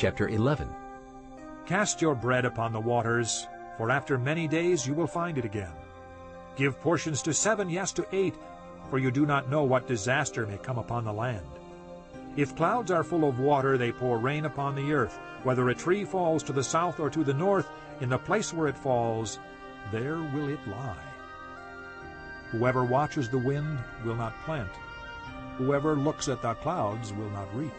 Chapter 11 Cast your bread upon the waters, for after many days you will find it again. Give portions to seven, yes, to eight, for you do not know what disaster may come upon the land. If clouds are full of water, they pour rain upon the earth. Whether a tree falls to the south or to the north, in the place where it falls, there will it lie. Whoever watches the wind will not plant. Whoever looks at the clouds will not reap.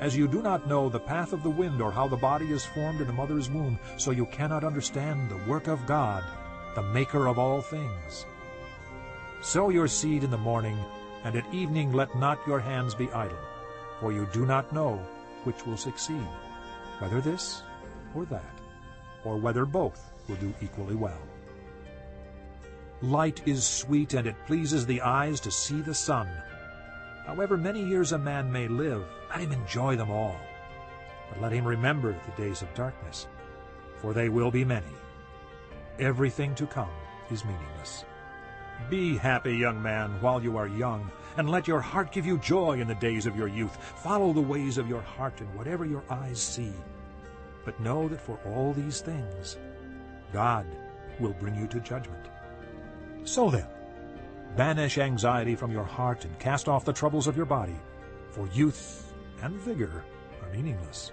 As you do not know the path of the wind or how the body is formed in a mother's womb, so you cannot understand the work of God, the maker of all things. Sow your seed in the morning, and at evening let not your hands be idle, for you do not know which will succeed, whether this or that, or whether both will do equally well. Light is sweet, and it pleases the eyes to see the sun. However many years a man may live, let him enjoy them all. But let him remember the days of darkness, for they will be many. Everything to come is meaningless. Be happy, young man, while you are young, and let your heart give you joy in the days of your youth. Follow the ways of your heart in whatever your eyes see. But know that for all these things, God will bring you to judgment. So then, banish anxiety from your heart and cast off the troubles of your body, for youth and vigor are meaningless.